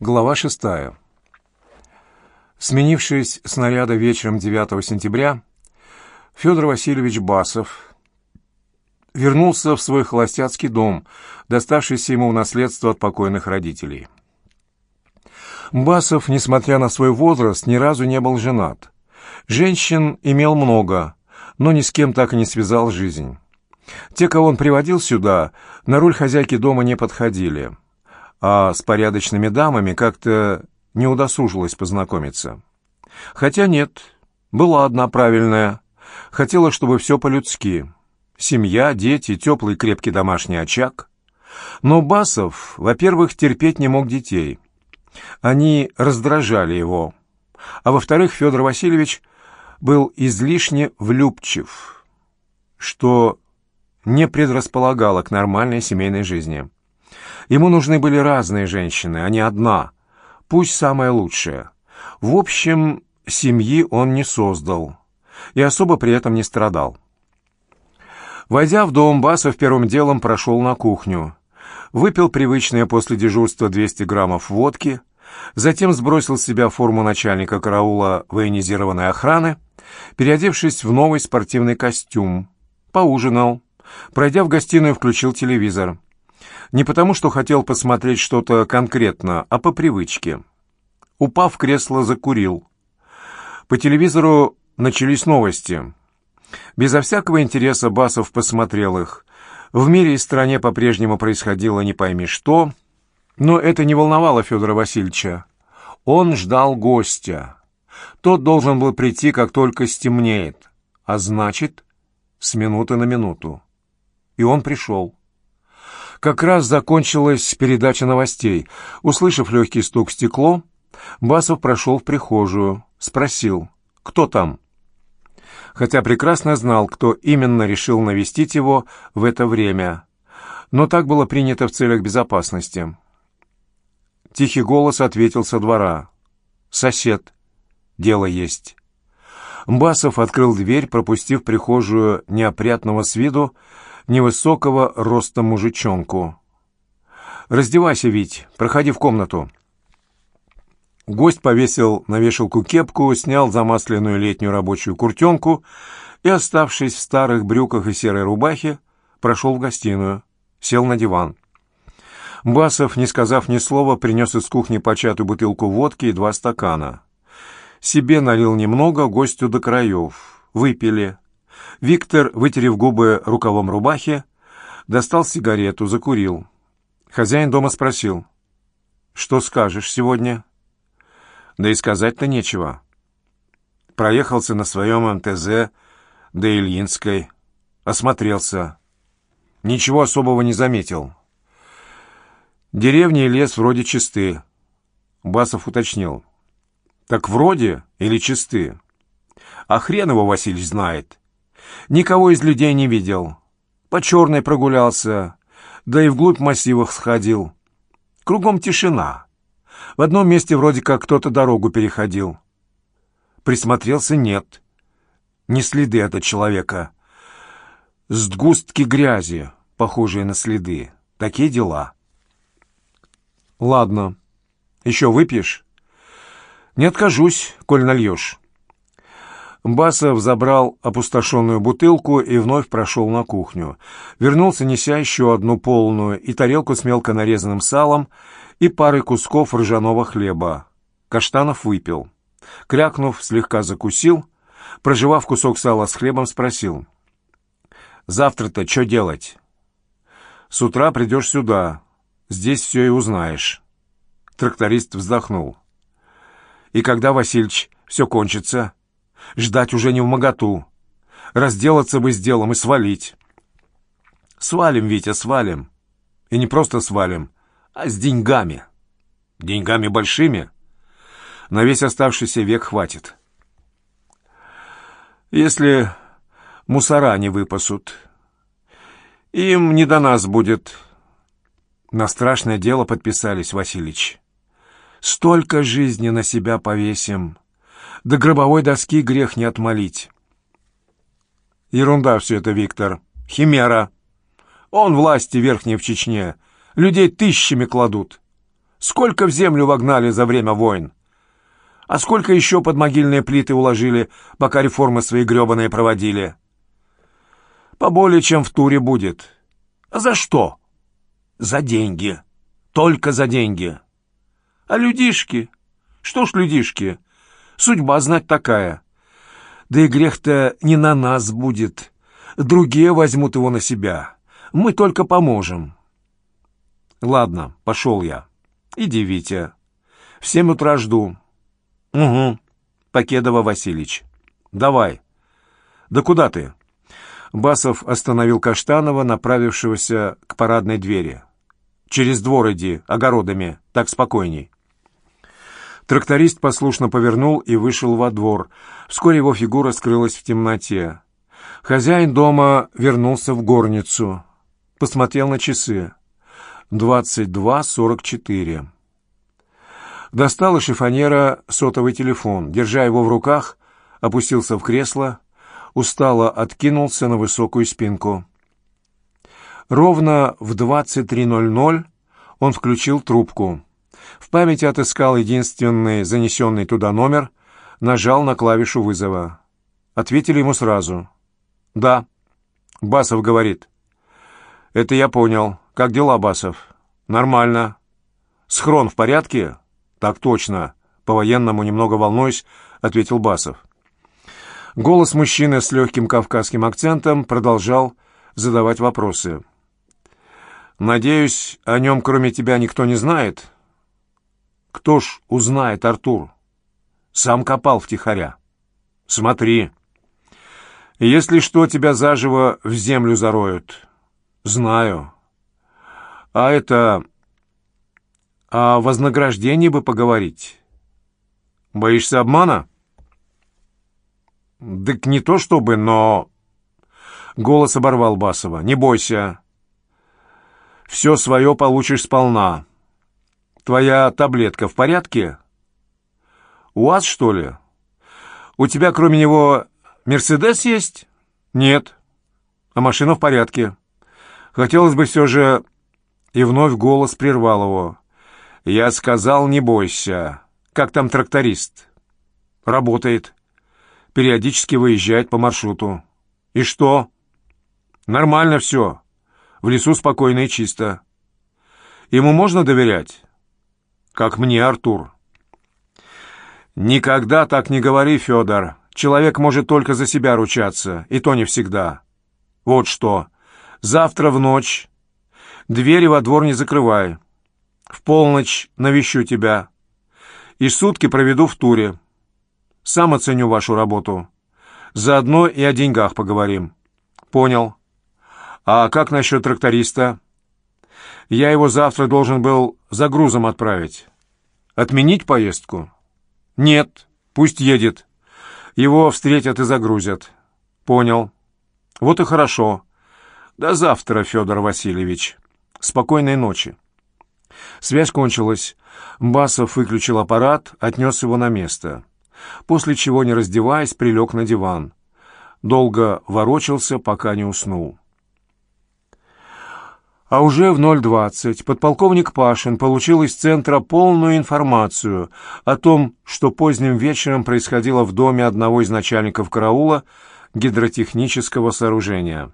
Глава шестая. Сменившись снаряда вечером 9 сентября, Федор Васильевич Басов вернулся в свой холостяцкий дом, доставшийся ему в наследство от покойных родителей. Басов, несмотря на свой возраст, ни разу не был женат. Женщин имел много, но ни с кем так и не связал жизнь. Те, кого он приводил сюда, на роль хозяйки дома не подходили, а с порядочными дамами как-то не удосужилась познакомиться. Хотя нет, была одна правильная. Хотела, чтобы все по-людски. Семья, дети, теплый крепкий домашний очаг. Но Басов, во-первых, терпеть не мог детей. Они раздражали его. А во-вторых, Федор Васильевич был излишне влюбчив, что не предрасполагало к нормальной семейной жизни. Ему нужны были разные женщины, а не одна, пусть самая лучшая. В общем, семьи он не создал и особо при этом не страдал. Войдя в дом, Басов первым делом прошел на кухню, выпил привычные после дежурства 200 граммов водки, затем сбросил с себя форму начальника караула военизированной охраны, переодевшись в новый спортивный костюм, поужинал, пройдя в гостиную, включил телевизор. Не потому, что хотел посмотреть что-то конкретно, а по привычке. Упав в кресло, закурил. По телевизору начались новости. Безо всякого интереса Басов посмотрел их. В мире и стране по-прежнему происходило не пойми что, но это не волновало Федора Васильевича. Он ждал гостя. Тот должен был прийти, как только стемнеет, а значит, с минуты на минуту. И он пришел. Как раз закончилась передача новостей. Услышав легкий стук в стекло, Басов прошел в прихожую, спросил, кто там? Хотя прекрасно знал, кто именно решил навестить его в это время, но так было принято в целях безопасности. Тихий голос ответил со двора. «Сосед. Дело есть». Басов открыл дверь, пропустив прихожую неопрятного с виду невысокого роста мужичонку. «Раздевайся, Вить, проходи в комнату». Гость повесил на вешалку кепку, снял замасленную летнюю рабочую куртенку и, оставшись в старых брюках и серой рубахе, прошел в гостиную, сел на диван. Басов, не сказав ни слова, принес из кухни початую бутылку водки и два стакана. Себе налил немного, гостю до краев. Выпили. Виктор, вытерев губы рукавом рубахи, достал сигарету, закурил. Хозяин дома спросил, «Что скажешь сегодня?» Да и сказать-то нечего. Проехался на своем МТЗ до Ильинской, осмотрелся. Ничего особого не заметил. Деревни и лес вроде чисты. Басов уточнил. Так вроде или чисты? А хрен его Василий знает. Никого из людей не видел. По черной прогулялся, да и вглубь массивах сходил. Кругом тишина. В одном месте вроде как кто-то дорогу переходил. Присмотрелся — нет. Не следы от человека. Сгустки грязи, похожие на следы. Такие дела. Ладно. Еще выпьешь? Не откажусь, коль нальешь. Басов забрал опустошенную бутылку и вновь прошел на кухню. Вернулся, неся еще одну полную, и тарелку с мелко нарезанным салом, и парой кусков ржаного хлеба. Каштанов выпил. Крякнув, слегка закусил, проживав кусок сала с хлебом, спросил. «Завтра-то что делать?» «С утра придешь сюда. Здесь все и узнаешь». Тракторист вздохнул. «И когда, Васильич, все кончится?» Ждать уже не в моготу. Разделаться бы с делом и свалить. Свалим, Витя, свалим. И не просто свалим, а с деньгами. Деньгами большими. На весь оставшийся век хватит. Если мусора не выпасут, им не до нас будет. На страшное дело подписались, Василич. Столько жизни на себя повесим. До гробовой доски грех не отмолить. Ерунда все это, Виктор. Химера. Он власти верхней в Чечне. Людей тысячами кладут. Сколько в землю вогнали за время войн? А сколько еще под могильные плиты уложили, пока реформы свои гребаные проводили? Поболее, чем в туре будет. А за что? За деньги. Только за деньги. А людишки? Что ж людишки? Судьба знать такая. Да и грех-то не на нас будет. Другие возьмут его на себя. Мы только поможем. Ладно, пошел я. Иди, Витя. В семь утра жду. Угу. Покедова Васильевич. Давай. Да куда ты? Басов остановил Каштанова, направившегося к парадной двери. «Через двор иди, огородами, так спокойней». Тракторист послушно повернул и вышел во двор. Вскоре его фигура скрылась в темноте. Хозяин дома вернулся в горницу. Посмотрел на часы. Двадцать два сорок четыре. Достал из шифонера сотовый телефон. Держа его в руках, опустился в кресло, устало откинулся на высокую спинку. Ровно в 23.00 он включил трубку. В памяти отыскал единственный занесенный туда номер, нажал на клавишу вызова. Ответили ему сразу. «Да». Басов говорит. «Это я понял. Как дела, Басов?» «Нормально». «Схрон в порядке?» «Так точно». По-военному, немного волнуюсь, ответил Басов. Голос мужчины с легким кавказским акцентом продолжал задавать вопросы. «Надеюсь, о нем кроме тебя никто не знает?» Кто ж узнает, Артур? Сам копал втихаря. Смотри. Если что, тебя заживо в землю зароют. Знаю. А это... О вознаграждении бы поговорить. Боишься обмана? Так не то чтобы, но... Голос оборвал Басова. Не бойся. Все свое получишь сполна. Твоя таблетка в порядке? УАЗ, что ли? У тебя, кроме него, Мерседес есть? Нет. А машина в порядке. Хотелось бы все же... И вновь голос прервал его. Я сказал, не бойся. Как там тракторист? Работает. Периодически выезжает по маршруту. И что? Нормально все. В лесу спокойно и чисто. Ему можно доверять? Как мне, Артур. Никогда так не говори, Федор. Человек может только за себя ручаться, и то не всегда. Вот что. Завтра в ночь двери во двор не закрывай. В полночь навещу тебя. И сутки проведу в туре. Сам оценю вашу работу. Заодно и о деньгах поговорим. Понял. А как насчет тракториста? Я его завтра должен был за грузом отправить. Отменить поездку? Нет, пусть едет. Его встретят и загрузят. Понял. Вот и хорошо. До завтра, Федор Васильевич. Спокойной ночи. Связь кончилась. Басов выключил аппарат, отнес его на место. После чего, не раздеваясь, прилег на диван. Долго ворочался, пока не уснул. А уже в 0.20 подполковник Пашин получил из центра полную информацию о том, что поздним вечером происходило в доме одного из начальников караула гидротехнического сооружения.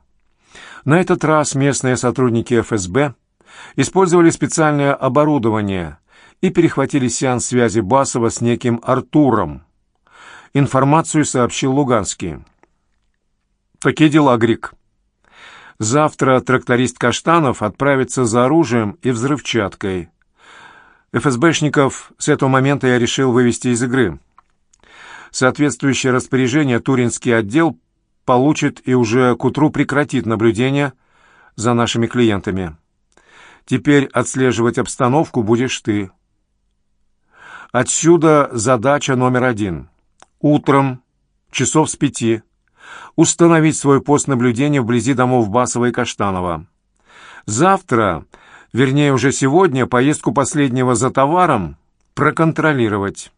На этот раз местные сотрудники ФСБ использовали специальное оборудование и перехватили сеанс связи Басова с неким Артуром. Информацию сообщил Луганский. «Такие дела, Грик». Завтра тракторист Каштанов отправится за оружием и взрывчаткой. ФСБшников с этого момента я решил вывести из игры. Соответствующее распоряжение Туринский отдел получит и уже к утру прекратит наблюдение за нашими клиентами. Теперь отслеживать обстановку будешь ты. Отсюда задача номер один. Утром, часов с пяти, установить свой пост наблюдения вблизи домов Басова и Каштанова. Завтра, вернее уже сегодня, поездку последнего за товаром проконтролировать.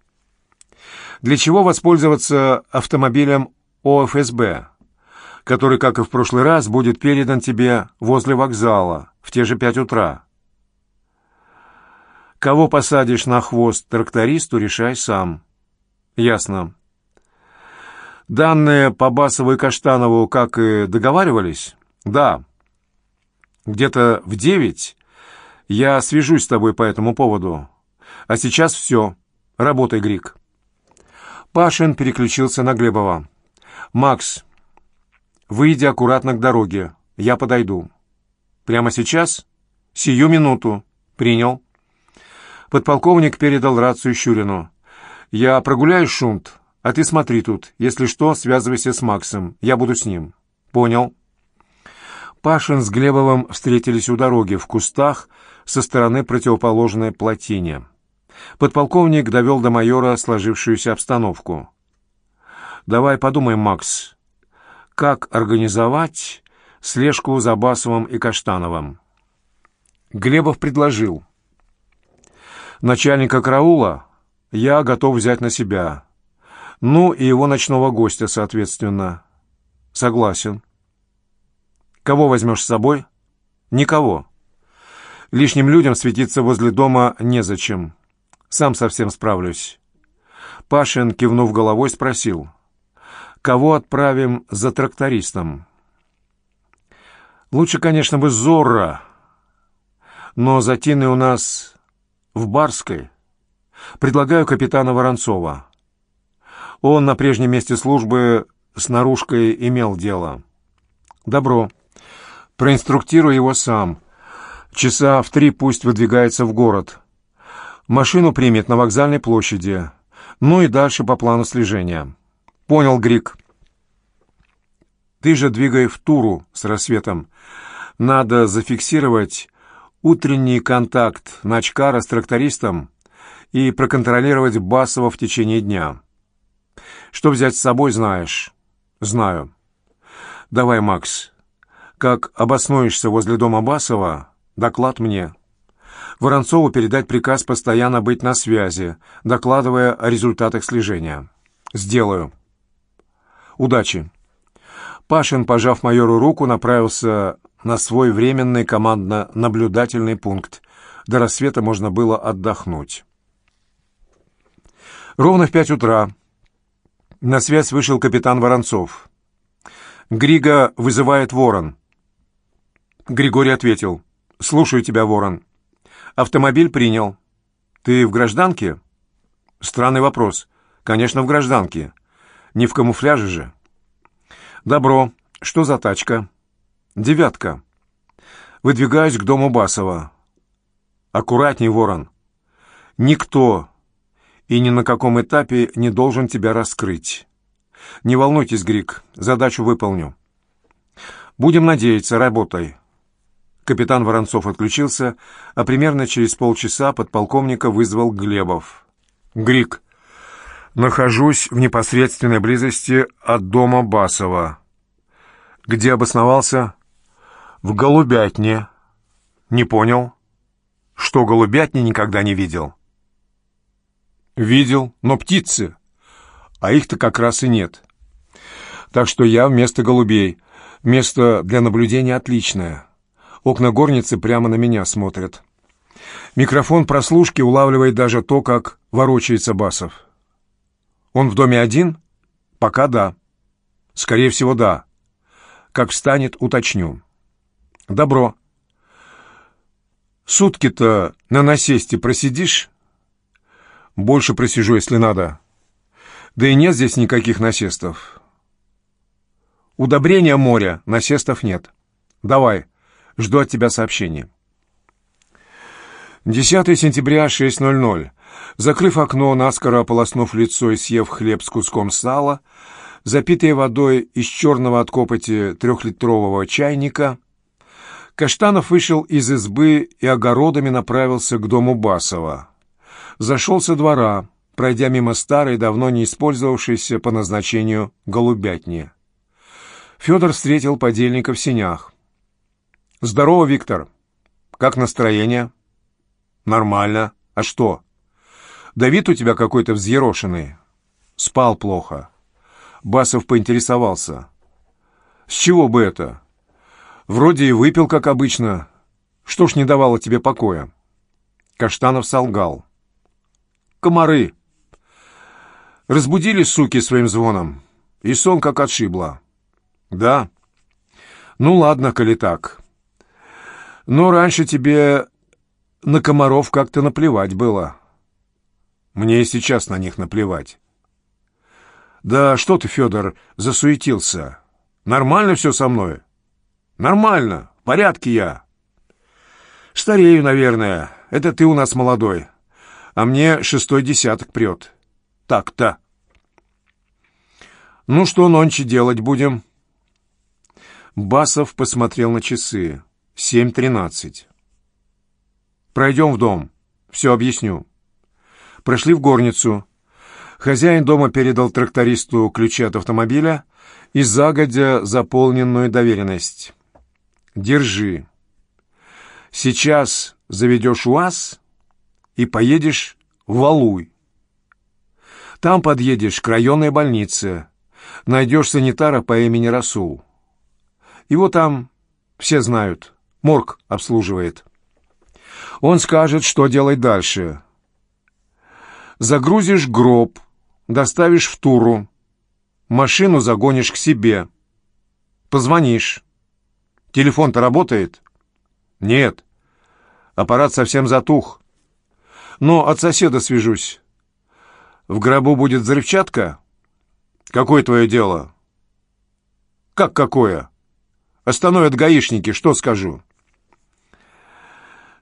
Для чего воспользоваться автомобилем ОФСБ, который, как и в прошлый раз, будет передан тебе возле вокзала в те же пять утра. Кого посадишь на хвост трактористу, решай сам. Ясно. Данные по Басову и Каштанову, как и договаривались? Да. Где-то в девять я свяжусь с тобой по этому поводу. А сейчас все. Работай, Грик. Пашин переключился на Глебова. «Макс, выйди аккуратно к дороге. Я подойду». «Прямо сейчас?» «Сию минуту». «Принял». Подполковник передал рацию Щурину. «Я прогуляю шунт, а ты смотри тут. Если что, связывайся с Максом. Я буду с ним». «Понял». Пашин с Глебовым встретились у дороги, в кустах, со стороны противоположной плотине. Подполковник довел до майора сложившуюся обстановку. «Давай подумаем, Макс, как организовать слежку за Басовым и Каштановым?» Глебов предложил. «Начальника караула я готов взять на себя. Ну и его ночного гостя, соответственно. Согласен. Кого возьмешь с собой? Никого. Лишним людям светиться возле дома незачем. Сам совсем справлюсь. Пашин, кивнув головой, спросил. «Кого отправим за трактористом?» «Лучше, конечно, бы Зорро, но затины у нас в Барской. Предлагаю капитана Воронцова. Он на прежнем месте службы с наружкой имел дело. Добро. Проинструктирую его сам. Часа в три пусть выдвигается в город. Машину примет на вокзальной площади. Ну и дальше по плану слежения. Понял, Грик. Ты же двигай в Туру с рассветом. Надо зафиксировать утренний контакт Начкара с трактористом и проконтролировать Басова в течение дня. Что взять с собой, знаешь? Знаю. Давай, Макс. Как обоснуешься возле дома Басова, доклад мне. Воронцову передать приказ постоянно быть на связи, докладывая о результатах слежения. «Сделаю». «Удачи». Пашин, пожав майору руку, направился на свой временный командно-наблюдательный пункт. До рассвета можно было отдохнуть. Ровно в пять утра на связь вышел капитан Воронцов. «Грига вызывает Ворон». Григорий ответил. «Слушаю тебя, Ворон». Автомобиль принял. Ты в гражданке? Странный вопрос. Конечно, в гражданке. Не в камуфляже же. Добро. Что за тачка? Девятка. Выдвигаюсь к дому Басова. Аккуратней, ворон. Никто и ни на каком этапе не должен тебя раскрыть. Не волнуйтесь, Грик, задачу выполню. Будем надеяться, работай. Капитан Воронцов отключился, а примерно через полчаса подполковника вызвал Глебов. «Грик, нахожусь в непосредственной близости от дома Басова. Где обосновался?» «В Голубятне». «Не понял». «Что, Голубятни никогда не видел?» «Видел, но птицы, а их-то как раз и нет. Так что я вместо голубей. Место для наблюдения отличное». Окна горницы прямо на меня смотрят. Микрофон прослушки улавливает даже то, как ворочается Басов. Он в доме один? Пока да. Скорее всего, да. Как встанет, уточню. Добро. Сутки-то на насесте просидишь? Больше просижу, если надо. Да и нет здесь никаких насестов. Удобрения моря, насестов нет. Давай. Жду от тебя сообщения. 10 сентября, 6.00. Закрыв окно, наскоро ополоснув лицо и съев хлеб с куском сала, запитые водой из черного от копоти трехлитрового чайника, Каштанов вышел из избы и огородами направился к дому Басова. Зашел со двора, пройдя мимо старой, давно не использовавшейся по назначению голубятни. Федор встретил подельника в синях. «Здорово, Виктор. Как настроение?» «Нормально. А что?» «Да вид у тебя какой-то взъерошенный. Спал плохо». Басов поинтересовался. «С чего бы это? Вроде и выпил, как обычно. Что ж не давало тебе покоя?» Каштанов солгал. «Комары!» Разбудили суки своим звоном, и сон как отшибло. «Да. Ну ладно, коли так. Но раньше тебе на комаров как-то наплевать было. Мне и сейчас на них наплевать». «Да что ты, Федор, засуетился? Нормально все со мной?» «Нормально, в порядке я». «Старею, наверное. Это ты у нас молодой. А мне шестой десяток прет. Так-то». «Ну что нонче делать будем?» Басов посмотрел на часы. «Семь тринадцать». «Пройдем в дом. Все объясню». Прошли в горницу. Хозяин дома передал трактористу ключи от автомобиля и загодя заполненную доверенность. «Держи. Сейчас заведешь УАЗ и поедешь в Валуй. Там подъедешь к районной больнице, найдешь санитара по имени Расул. Его там все знают, морг обслуживает. Он скажет, что делать дальше. Загрузишь гроб, доставишь в Туру, машину загонишь к себе, позвонишь. Телефон-то работает? Нет. Аппарат совсем затух. Но от соседа свяжусь. В гробу будет взрывчатка? Какое твое дело? Как какое? Остановят гаишники, что скажу?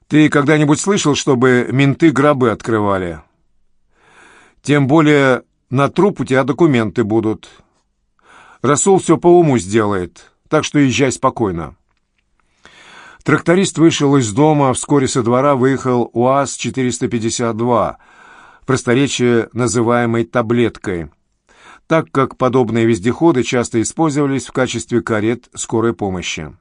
Ты когда-нибудь слышал, чтобы менты гробы открывали? Тем более на труп у тебя документы будут. Расул все по уму сделает, так что езжай спокойно. Тракторист вышел из дома, а вскоре со двора выехал УАЗ-452, просторечие называемой «таблеткой», так как подобные вездеходы часто использовались в качестве карет скорой помощи.